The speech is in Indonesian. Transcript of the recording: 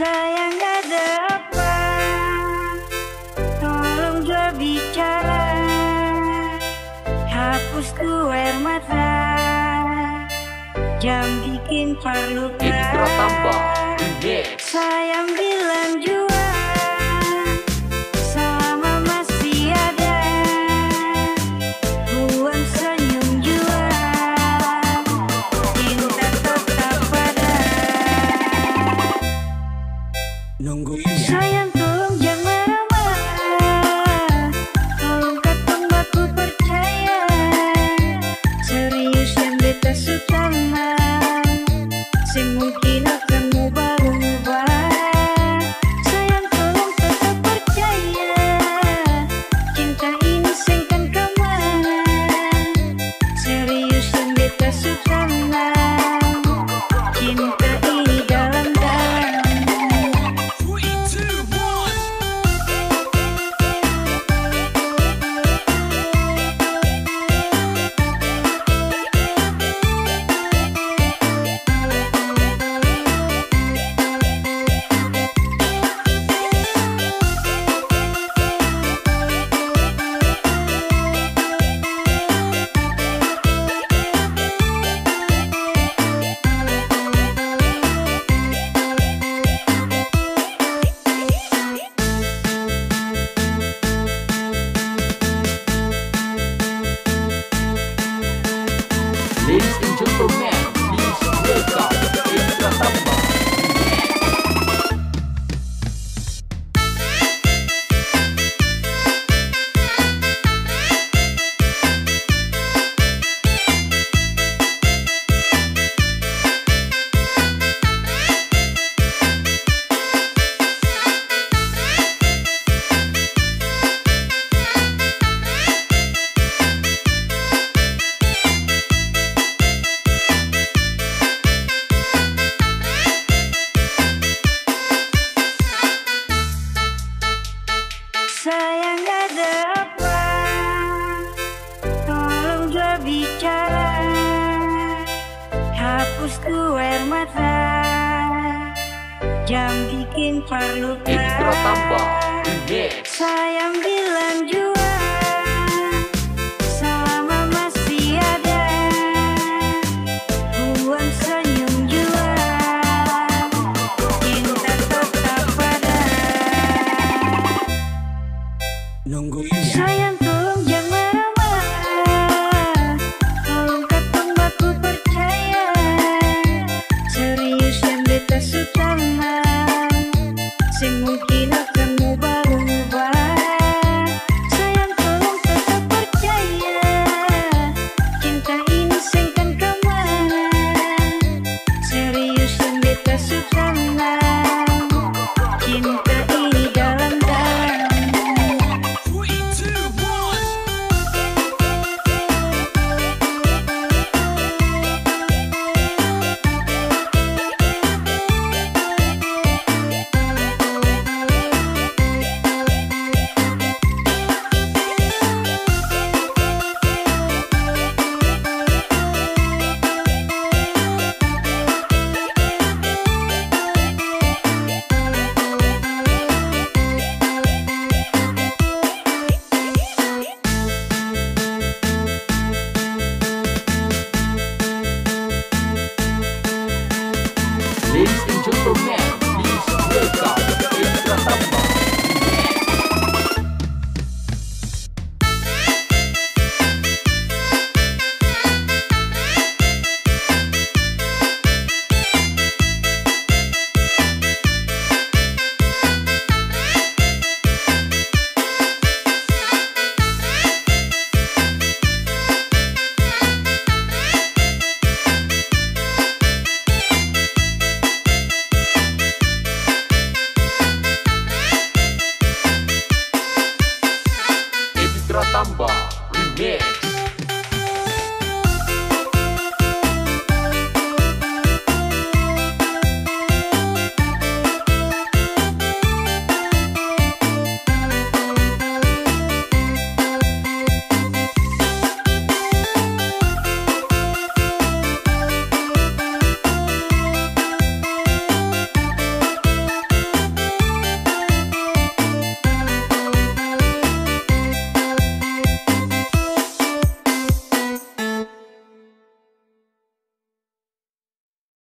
Sayang ada apa? Tolong bicara. Mata. Jangan bikin perlukan Sayang bilang juga Sayang ada apa? Tolong dia bicara. Hapus tuh air mata. Jam bikin perluka tambah. Sayang bilang juga Pratamba Remix.